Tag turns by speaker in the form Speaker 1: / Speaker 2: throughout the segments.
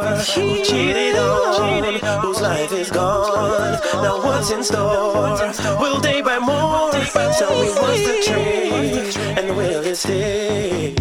Speaker 1: Who cheated on? Whose life is gone? Now what's in store? Will they buy more? Tell me what's the change And will it stay?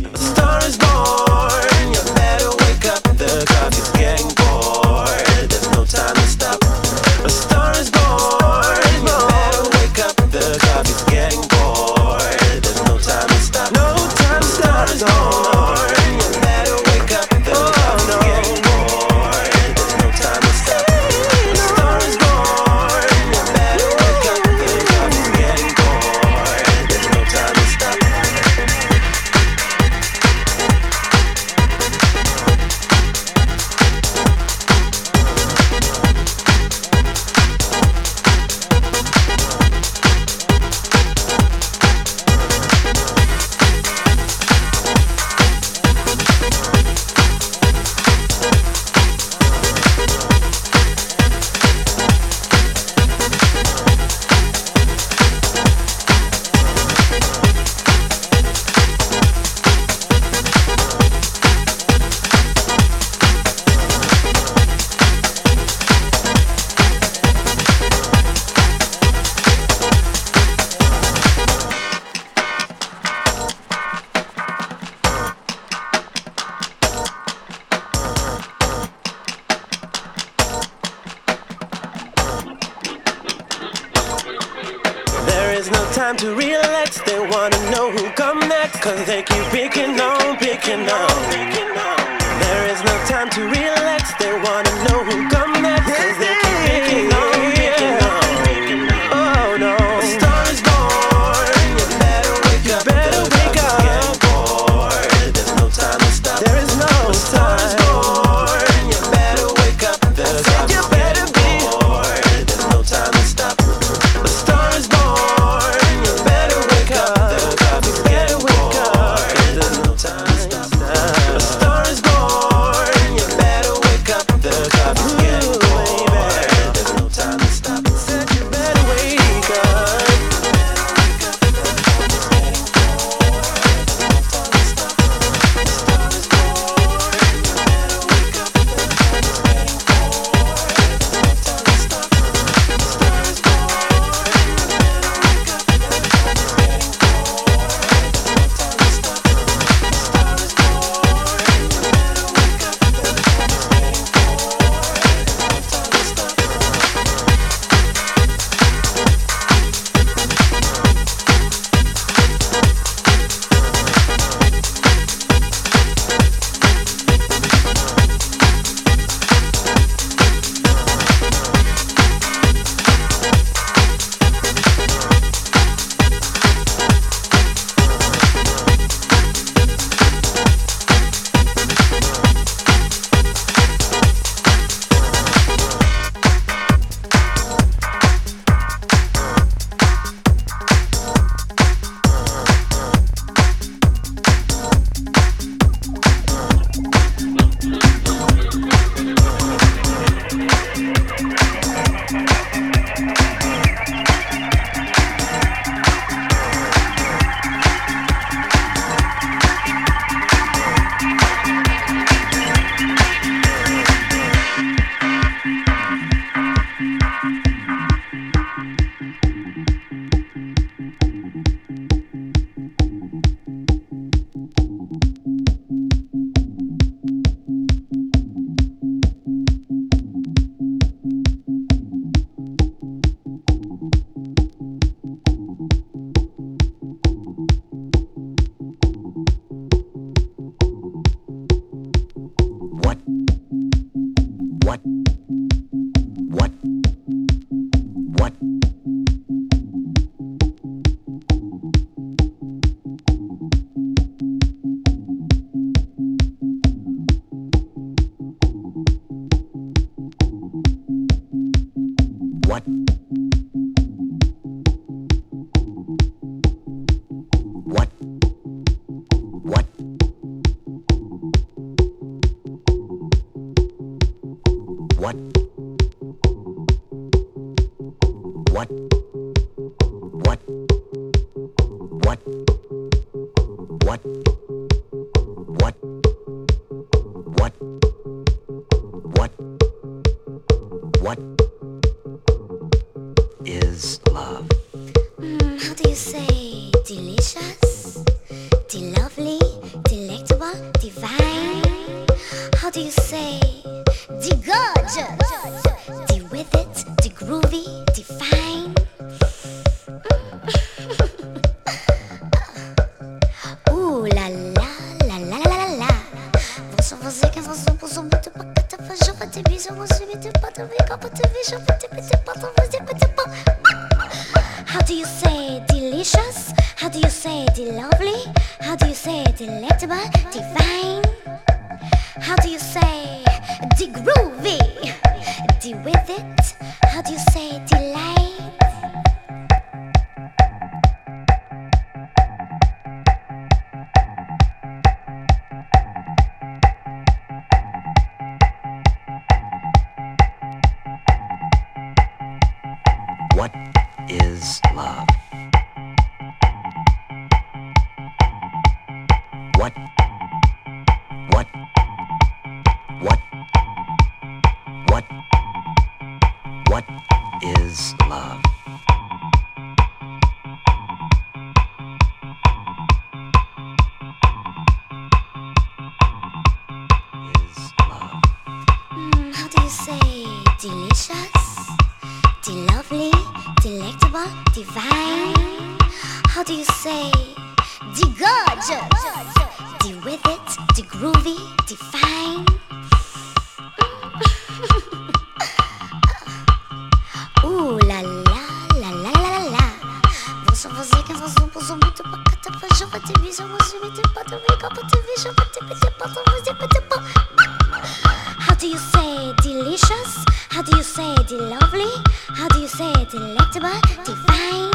Speaker 2: say it lovely? How do you say delectable? Divine?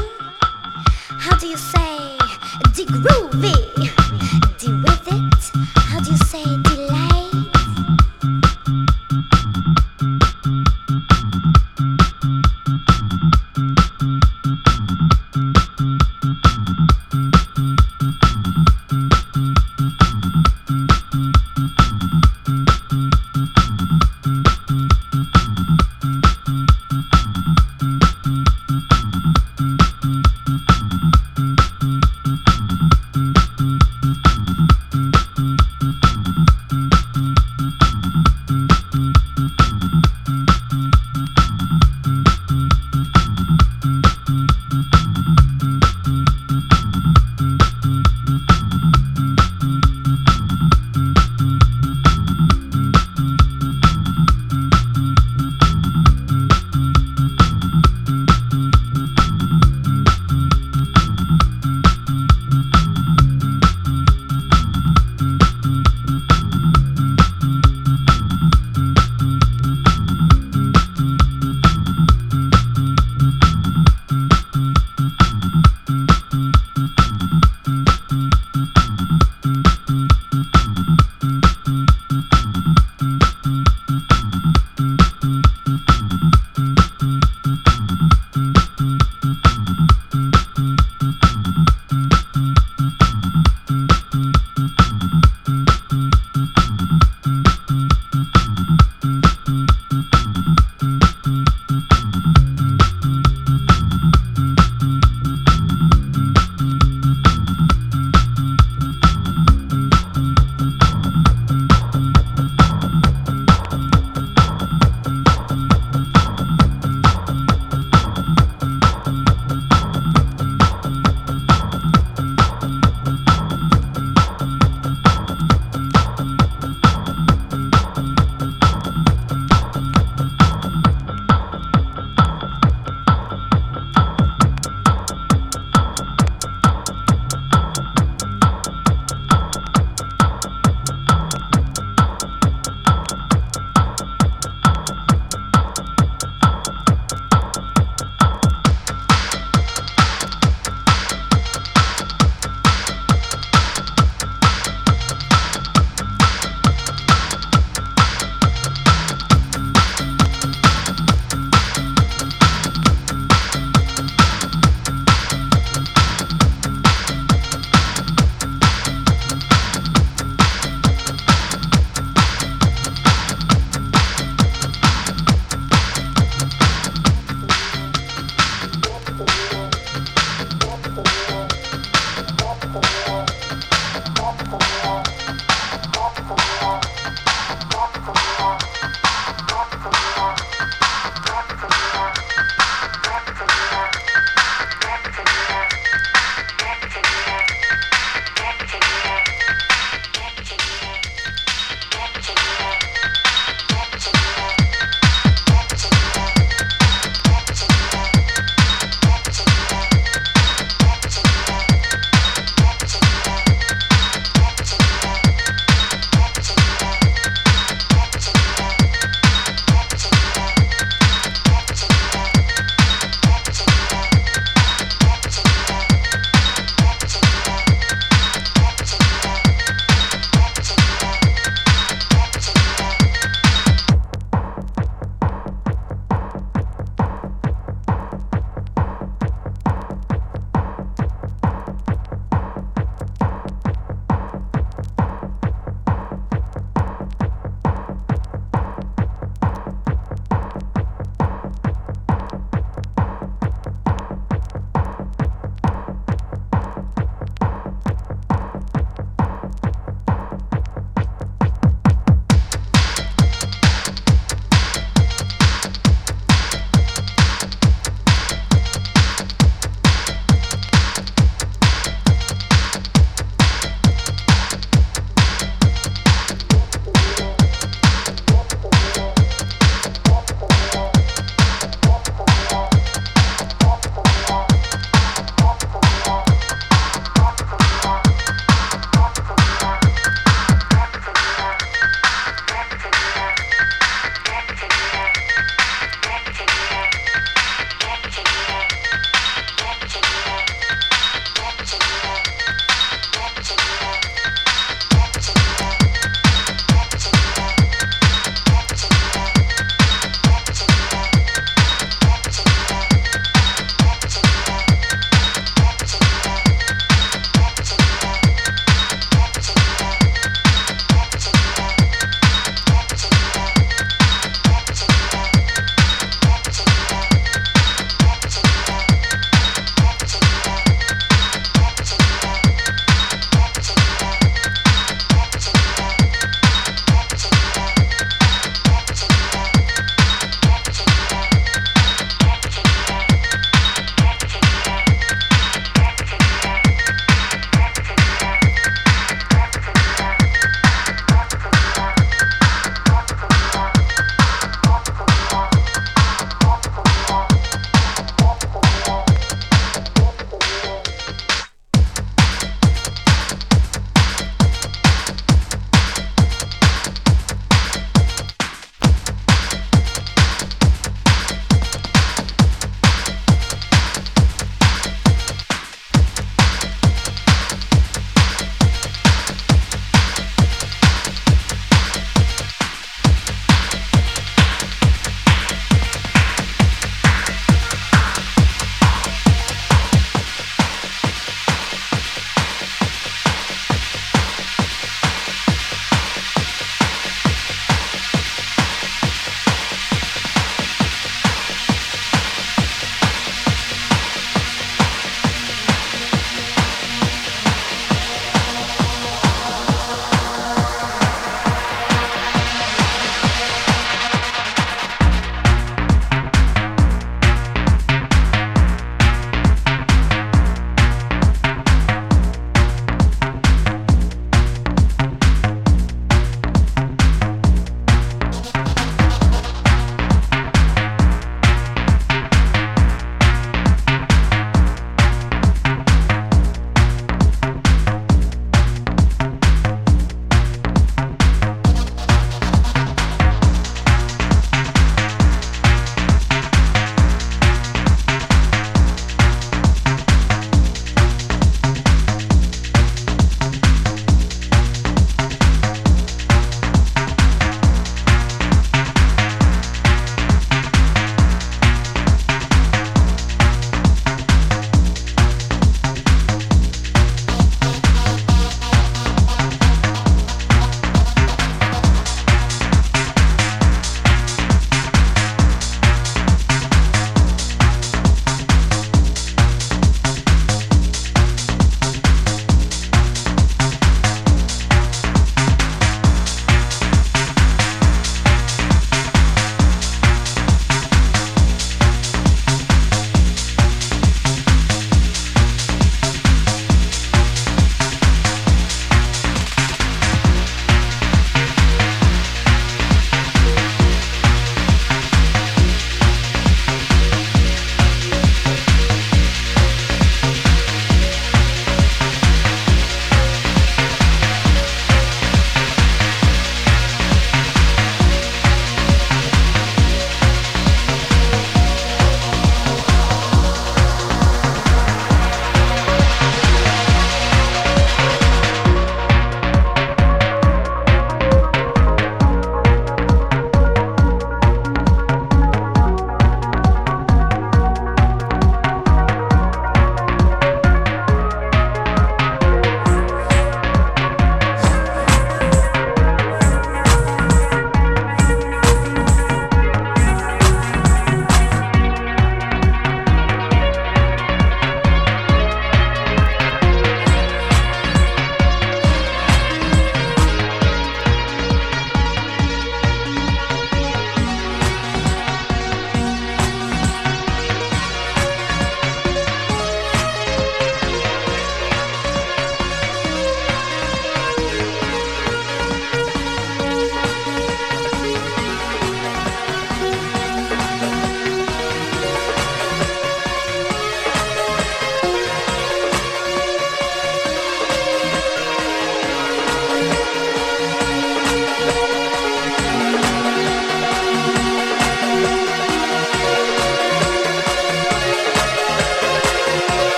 Speaker 2: How do you say de groovy?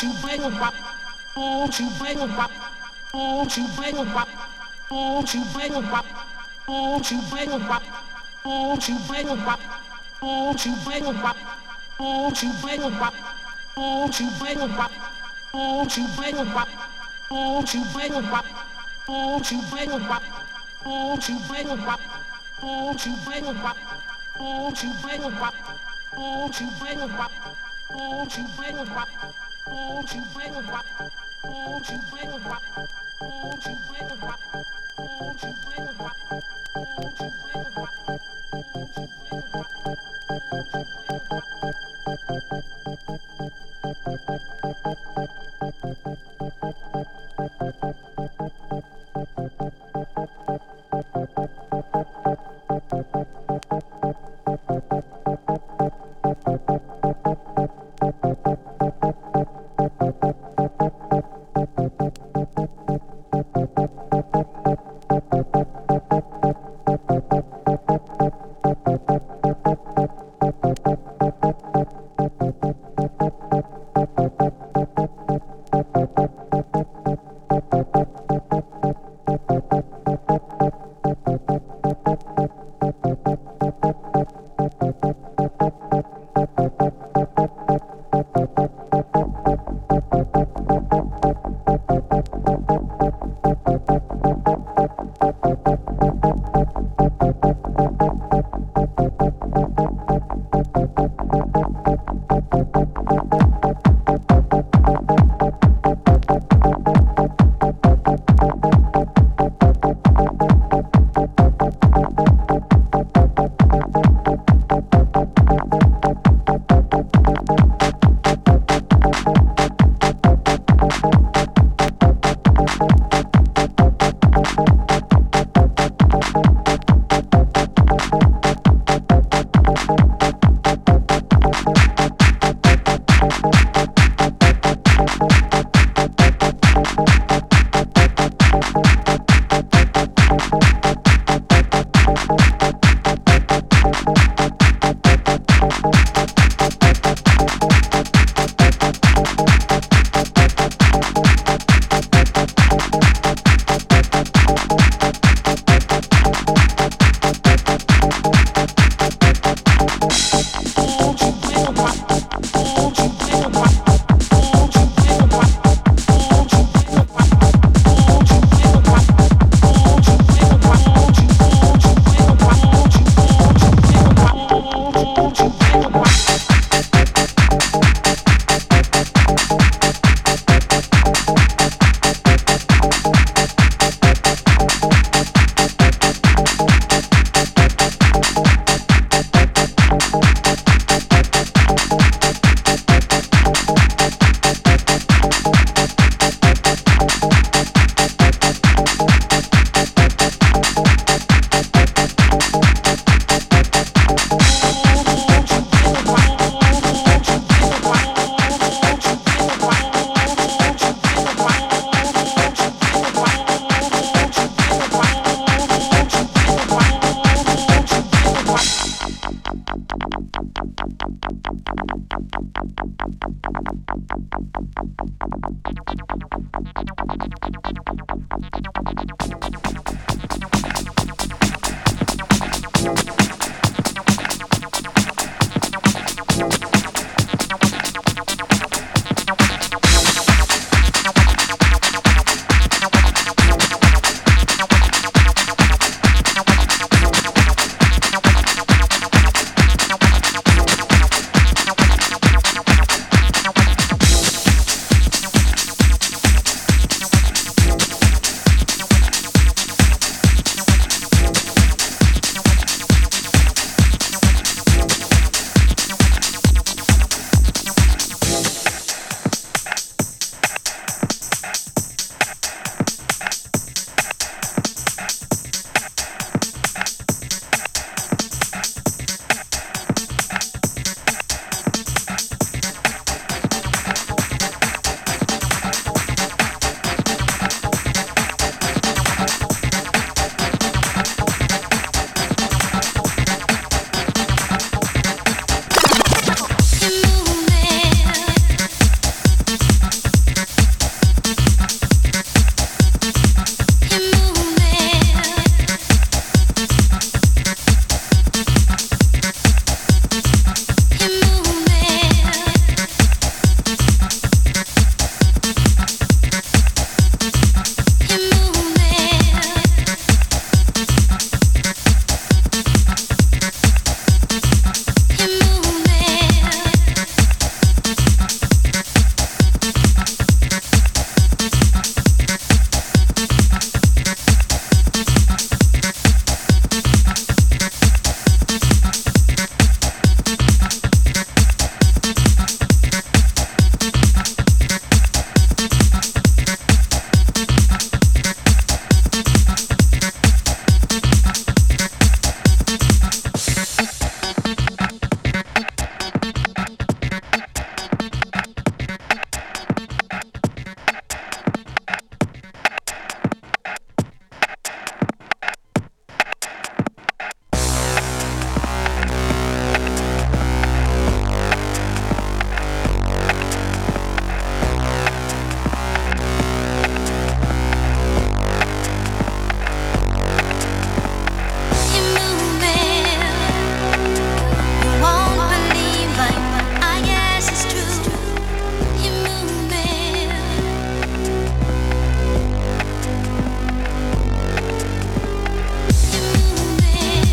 Speaker 1: Won't you wait? Won't you wait? Won't you wait? Won't you wait? Won't you wait? Won't you wait? Won't you wait? Won't you wait? Won't you wait? Won't you wait? Won't you wait? Won't you wait? Won't you wait? Won't you wait? Won't you wait? Won't you wait? Won't you wait? Thank you.